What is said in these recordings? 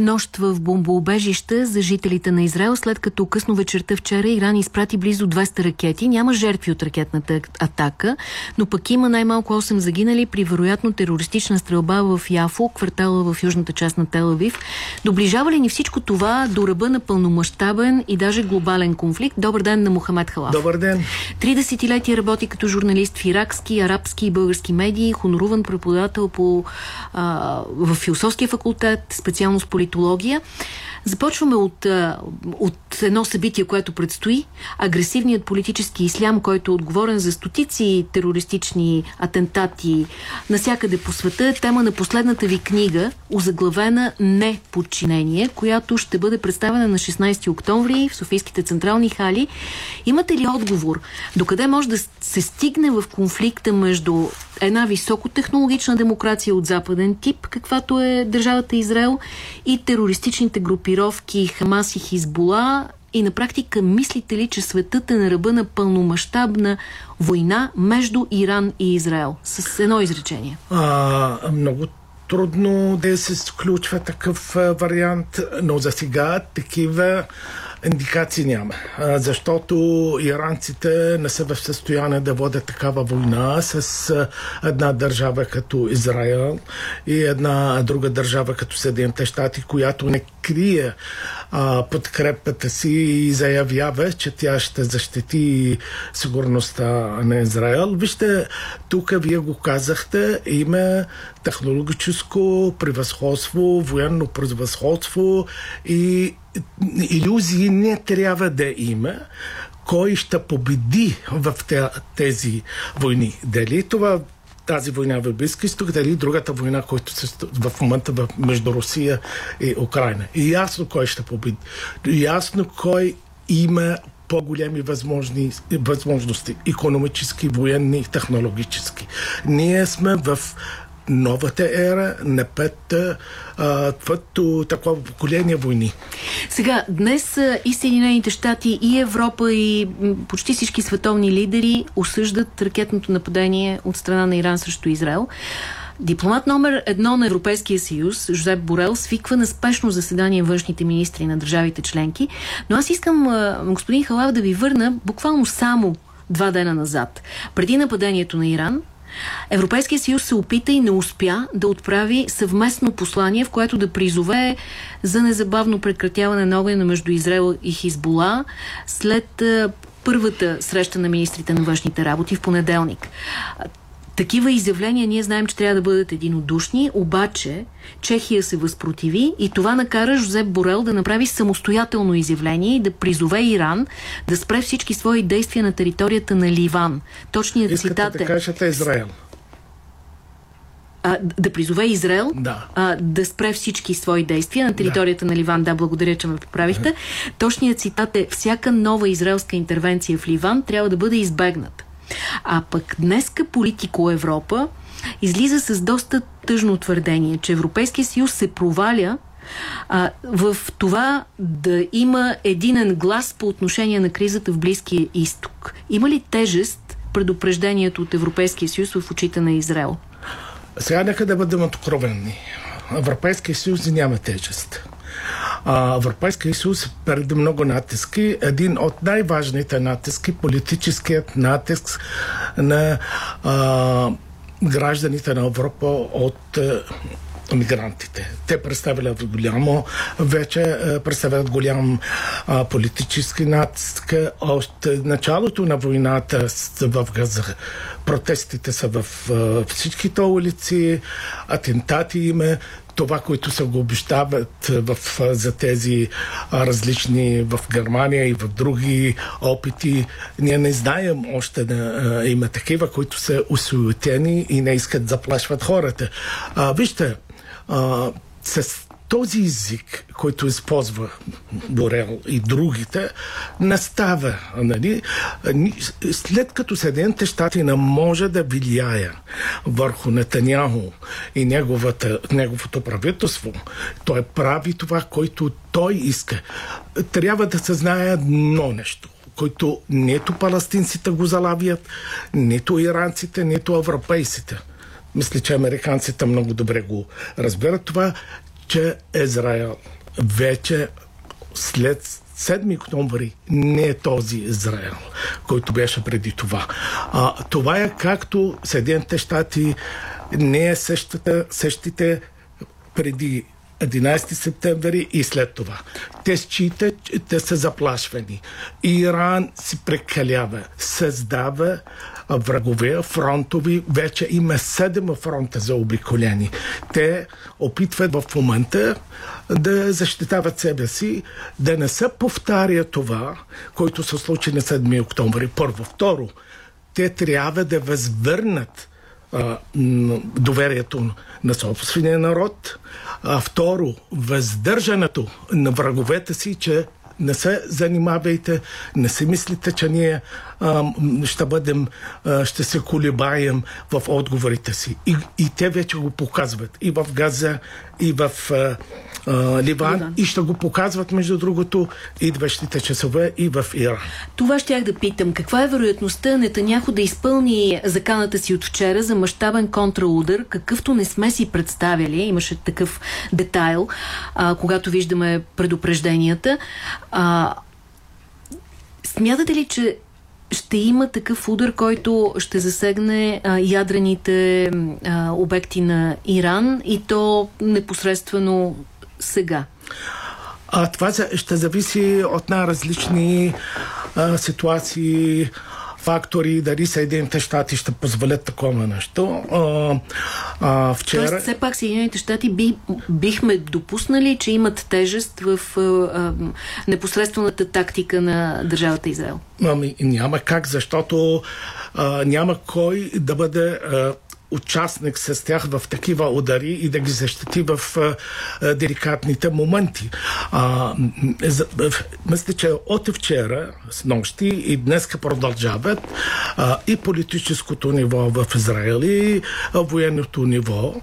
Нощ в бомбоубежища за жителите на Израел, след като късно вечерта вчера Иран изпрати близо 200 ракети. Няма жертви от ракетната атака, но пък има най-малко 8 загинали при вероятно терористична стрелба в Яфо, квартала в южната част на Телавив. Доближава ли ни всичко това до ръба на пълномащабен и даже глобален конфликт? Добър ден на Мохамед Халав. Добър ден. Три десетилетия работи като журналист в иракски, арабски и български медии, хоноруван преподавател по, а, в философския факултет, специално с политология. Започваме от, от едно събитие, което предстои. Агресивният политически ислям, който е отговорен за стотици терористични атентати насякъде по света, е тема на последната ви книга, озаглавена Неподчинение, която ще бъде представена на 16 октомври в Софийските централни хали. Имате ли отговор? Докъде може да се стигне в конфликта между една високотехнологична демокрация от западен тип, каквато е държавата Израел, и терористичните групировки Хамас и Хизбола. И на практика мислите ли, че светът е на ръба на пълномащабна война между Иран и Израел? С едно изречение. А, много трудно да се включва такъв вариант, но за сега такива индикации няма. Защото иранците не са в състояние да водят такава война с една държава като Израел и една друга държава като Съединените щати, която не крие а, подкрепата си и заявява, че тя ще защити сигурността на Израел. Вижте, тук вие го казахте, има технологическо превъзходство, военно превъзходство и иллюзии не трябва да има кой ще победи в тези войни. Дали това тази война в Близки изток, дали другата война, която се в момента между Русия и Украина. И ясно кой ще победи. Ясно кой има по-големи възможности, економически, военни, технологически. Ние сме в новата ера на пет твърдо такова поколение войни. Сега, днес и Съединените щати, и Европа, и почти всички световни лидери осъждат ракетното нападение от страна на Иран срещу Израел. Дипломат номер едно на Европейския съюз, Жозеп Борел, свиква на спешно заседание външните министри на държавите членки. Но аз искам, господин Халав, да ви върна буквално само два дена назад. Преди нападението на Иран, Европейския съюз се опита и не успя да отправи съвместно послание, в което да призове за незабавно прекратяване на огъня между Израел и Хизбола след първата среща на министрите на външните работи в понеделник. Такива изявления ние знаем, че трябва да бъдат единодушни, обаче Чехия се възпротиви и това накара Жозеп Борел да направи самостоятелно изявление и да призове Иран да спре всички свои действия на територията на Ливан. Точният Искате цитат е... да кажете Израел. А, да призове Израел да. А, да спре всички свои действия на територията да. на Ливан. Да, благодаря, че ме поправихте. Точният цитат е всяка нова израелска интервенция в Ливан трябва да бъде избегната. А пък днеска политико Европа излиза с доста тъжно твърдение, че Европейския съюз се проваля а, в това да има единен глас по отношение на кризата в Близкия изток. Има ли тежест предупреждението от Европейския съюз в очите на Израел? Сега нека да бъдем откровени. Европейския съюз няма тежест. Европейския съюз преди много натиски. Един от най-важните натиски, политическият натиск на а, гражданите на Европа от мигрантите. Те представляват голямо, вече представляват голям а, политически натиск. От началото на войната в Газа протестите са в а, всичките улици, атентати има, това, което се го обещават в, за тези различни в Германия и в други опити. Ние не знаем още да има такива, които са усуетени и не искат заплашват хората. А, вижте, а, с този език, който използва Борел и другите, настава. Нали? След като Съединените щати не може да влияе върху Нетаняху и неговата, неговото правителство, той прави това, което той иска. Трябва да се знае едно нещо който нето палестинците го залавят, нито иранците, нито европейците. Мисля, че американците много добре го разберат това, че Израел вече след 7 октомври не е този Израел, който беше преди това. А, това е както Съединените щати не е същата, същите преди 11 септември и след това. Те считат, те са заплашвани. Иран си прекалява, създава врагове, фронтови, вече има седем фронта за обиколени. Те опитват в момента да защитават себе си, да не се повтаря това, което се случи на 7 октомври. Първо. Второ, те трябва да възвърнат доверието на собствения народ. А второ, въздържането на враговете си, че не се занимавайте, не си мислите, че ние ще бъдем, ще се колебаем в отговорите си. И, и те вече го показват и в Газа, и в Ливан, Ливан, и ще го показват, между другото, идващите часове и в Иран. Това щях да питам. Каква е вероятността Нетаняхо да изпълни заканата си от вчера за мащабен контраудар, какъвто не сме си представили, имаше такъв детайл, а, когато виждаме предупрежденията. А, смятате ли, че ще има такъв удар, който ще засегне а, ядрените а, обекти на Иран и то непосредствено сега? А, това ще зависи от най-различни ситуации, фактори, дали Съединените щати ще позволят такова нещо. А, а, вчера... Тоест, все пак Съединените щати би, бихме допуснали, че имат тежест в а, а, непосредствената тактика на държавата Израел? Ами, няма как, защото а, няма кой да бъде а, участник с тях в такива удари и да ги защити в а, деликатните моменти. А, за, мисля, че от вчера, с нощи и днес продължават а, и политическото ниво в Израел и военното ниво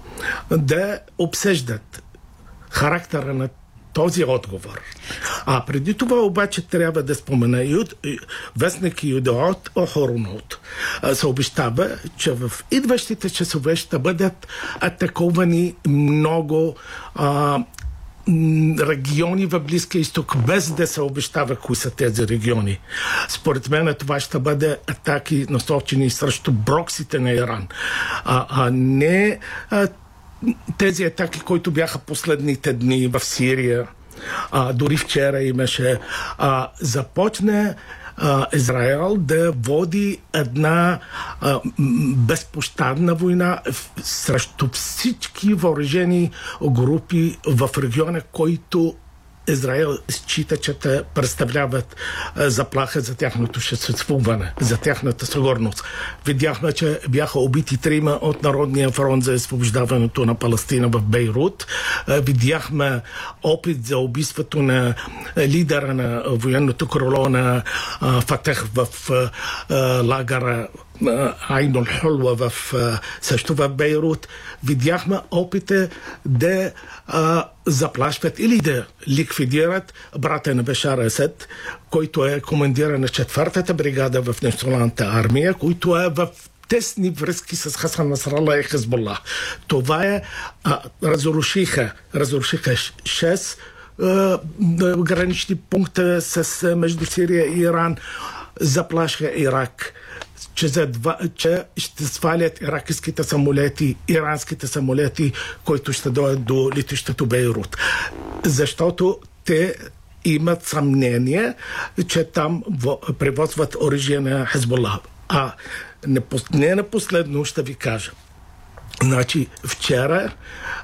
да обсъждат характера на този отговор. А преди това обаче трябва да спомена от вестник Юдеот Охоронот се обещава, че в идващите часове ще бъдат атакувани много а, региони в Близкия изток, без да се обещава кои са тези региони. Според мен това ще бъде атаки насочени срещу броксите на Иран, а, а не а, тези атаки, които бяха последните дни в Сирия, а, дори вчера имаше, а, започне а, Израел да води една а, безпощадна война срещу всички въоръжени групи в региона, който Израел счита, че те представляват заплаха за тяхното съществуване, за тяхната сигурност. Видяхме, че бяха убити трима от Народния фронт за освобождаването на Палестина в Бейрут. Видяхме опит за убийството на лидера на военното крило на Фатех в лагера Айнол Хулва в, също в Бейрут, видяхме опите да а, заплашват или да ликвидират брата на Бешар Есет, който е командира на четвъртата бригада в националната армия, който е в тесни връзки с Хасан Насрала и Хезболла. Това е, а, разрушиха, разрушиха 6 гранични пункта с, между Сирия и Иран, заплашиха Ирак че, за два, че ще свалят иракските самолети, иранските самолети, които ще дойдат до летището Бейрут. Защото те имат съмнение, че там превозват оръжие на Хезболла. А не на последно ще ви кажа. Значи, вчера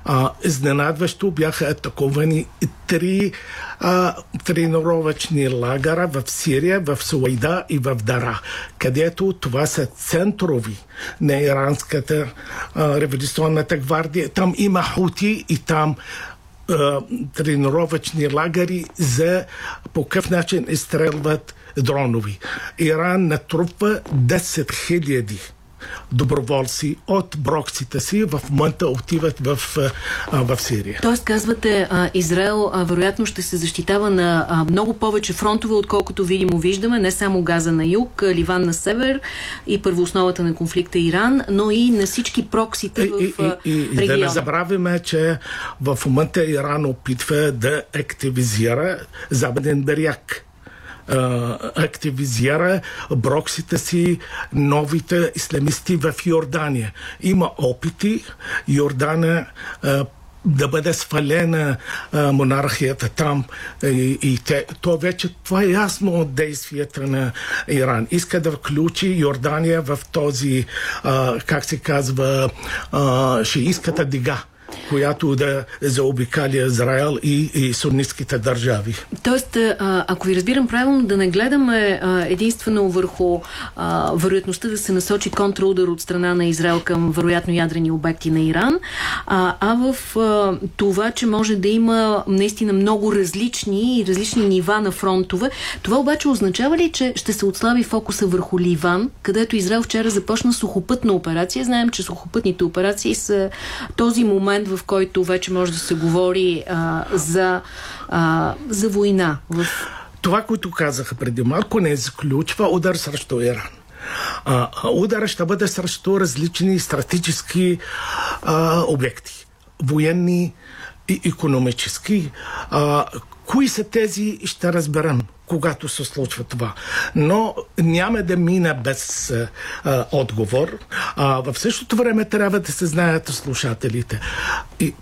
а, изненадващо бяха атакувани три а, тренировъчни лагера в Сирия, в Суайда и в Дара, където това са центрови на иранската а, революционната гвардия. Там има хути и там а, тренировъчни лагери за по какъв начин изстрелват дронови. Иран натрупва 10 хиляди доброволци от броксите си в момента отиват в, в Сирия. Тоест, казвате, Израел вероятно ще се защитава на много повече фронтове, отколкото видимо виждаме, не само Газа на юг, Ливан на север и първоосновата на конфликта Иран, но и на всички проксите в и, и, и, региона. И да не забравяме, че в момента Иран опитва да активизира Западен Беряк активизира броксите си новите исламисти в Йордания. Има опити Йордания да бъде свалена монархията там и, и те, то вече това е ясно от действията на Иран. Иска да включи Йордания в този, а, как се казва, а, шииската дига която да заобикали Израел и, и суннитските държави. Тоест, ако ви разбирам правилно, да не гледаме единствено върху вероятността да се насочи контраудар от страна на Израел към вероятно ядрени обекти на Иран, а, а в това, че може да има наистина много различни и различни нива на фронтове. Това обаче означава ли, че ще се отслаби фокуса върху Ливан, където Израел вчера започна сухопътна операция? Знаем, че сухопътните операции са този момент, в който вече може да се говори а, за, а, за война. В... Това, което казаха преди малко, не изключва удар срещу Иран. А, удара ще бъде срещу различни стратегически а, обекти. Военни и економически. А, кои са тези, ще разберем когато се случва това. Но няма да мина без а, отговор. А, в същото време трябва да се знаят слушателите. И,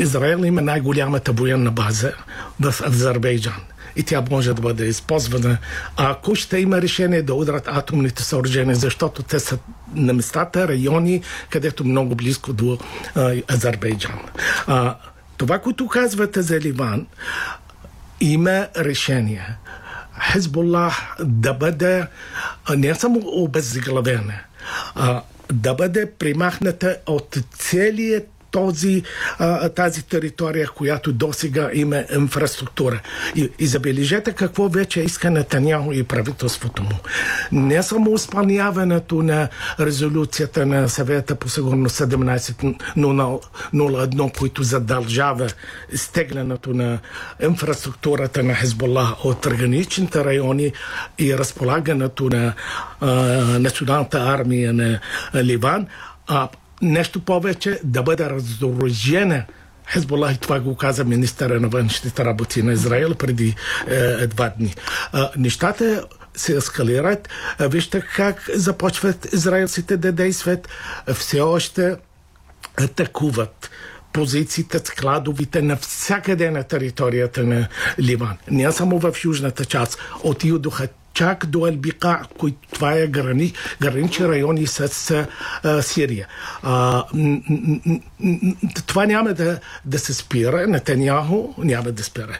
Израел има най-голямата военна база в Азербайджан и тя може да бъде използвана. Ако ще има решение да удрат атомните съоръжения, защото те са на местата, райони, където много близко до а, Азербайджан. А, това, което казвате за Ливан, има решение. Хезболlah да бъде не само обезглавена, а да бъде примахната от целият този, тази територия, която до сега има инфраструктура. И, и забележете какво вече иска Нетаняхо и правителството му. Не само изпълняването на резолюцията на съвета по сигурност 17.01, който задължава стеглянето на инфраструктурата на Хезбола от граничните райони и разполагането на а, националната армия на Ливан, а нещо повече да бъде разоръжена Хезбола и това го каза министъра на външните работи на Израел преди е, два дни. А, нещата се ескалират. А, вижте как започват израелците да действат. Все още атакуват позициите, складовите навсякъде на територията на Ливан. Не само в южната част. Отидоха чак до Елбика, който това е грани, гранични райони с а, Сирия. А, това няма да, да се спира, Нетаняхо няма да спира.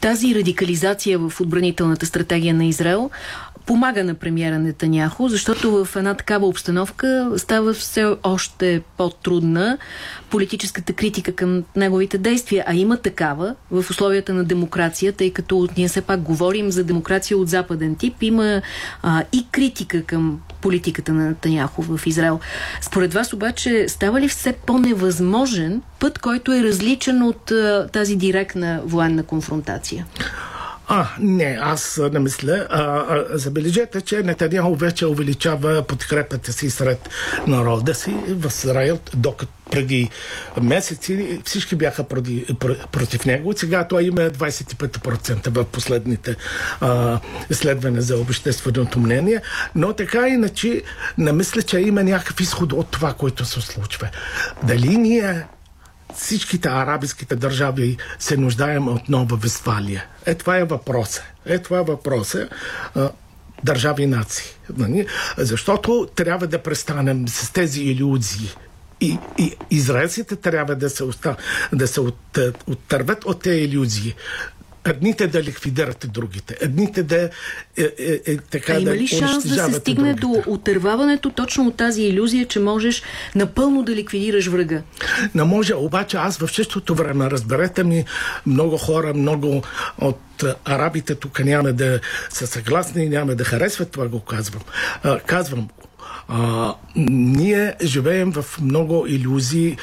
Тази радикализация в отбранителната стратегия на Израел помага на премиера Нетаняхо, защото в една такава обстановка става все още по-трудна политическата критика към неговите действия, а има такава в условията на демокрация, тъй като ние все пак говорим за демокрация от западен тип, има а, и критика към политиката на Нетаняхо в Израел. Според вас обаче става ли все по-невъзможен път, който е различен от а, тази директна военна конфронтация? А, не, аз не мисля. А, а, забележете, че Нетаняхо вече увеличава подкрепата си сред народа си в Израил, докато преди месеци всички бяха проти, против него. Сега той има 25% в последните а, изследвания за общественото мнение. Но така иначе не мисля, че има някакъв изход от това, което се случва. Дали ние всичките арабските държави се нуждаем от нова Вестфалия? Е, това е въпроса. Е, това е въпроса. Държави нации. Нали? Защото трябва да престанем с тези иллюзии. И, и израелците трябва да се, оста, да се от, оттърват от тези иллюзии едните да ликвидирате другите, едните да е, е, е, така а има ли да шанс да се стигне другите? до отърваването точно от тази иллюзия, че можеш напълно да ликвидираш врага? Не може, обаче аз в същото време, разберете ми, много хора, много от арабите тук няма да са съгласни няма да харесват това го казвам. А, казвам, А, ние живеем в много иллюзии,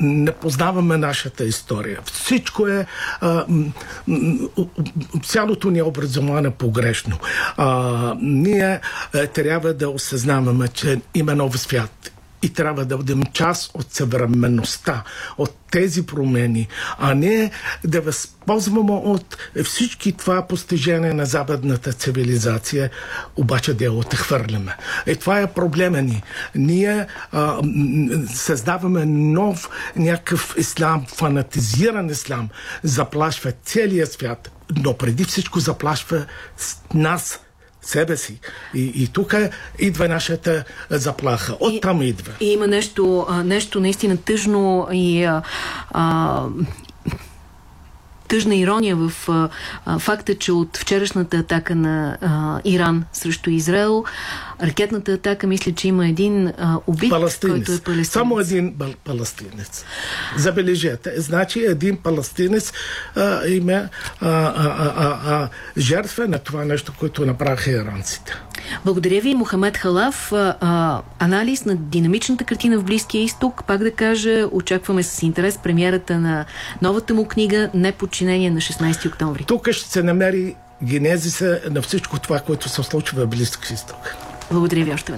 не познаваме нашата история. Всичко е. А, цялото ни образование е погрешно. А, ние а, трябва да осъзнаваме, че има нов свят и трябва да бъдем част от съвременността, от тези промени, а не да възползваме от всички това постижение на западната цивилизация, обаче да я отхвърляме. И това е проблема ни. Ние а, създаваме нов някакъв ислам, фанатизиран ислам, заплашва целия свят, но преди всичко заплашва нас, себе си. И, и тук идва нашата заплаха. Оттам идва. И има нещо, нещо наистина тъжно и а, тъжна ирония в а, факта, че от вчерашната атака на а, Иран срещу Израел, ракетната атака, мисля, че има един а, убит, палестинец. който е палестинец. Само един палестинец. Забележете. Значи един палестинец а, има а, а, а, а, а, жертва на това нещо, което направиха иранците. Благодаря ви, Мохамед Халав. А, анализ на динамичната картина в Близкия изток. Пак да кажа, очакваме с интерес премиерата на новата му книга Неподчинение на 16 октомври. Тук ще се намери генезиса на всичко това, което се случва в Близкия изток. Благодаря ви още.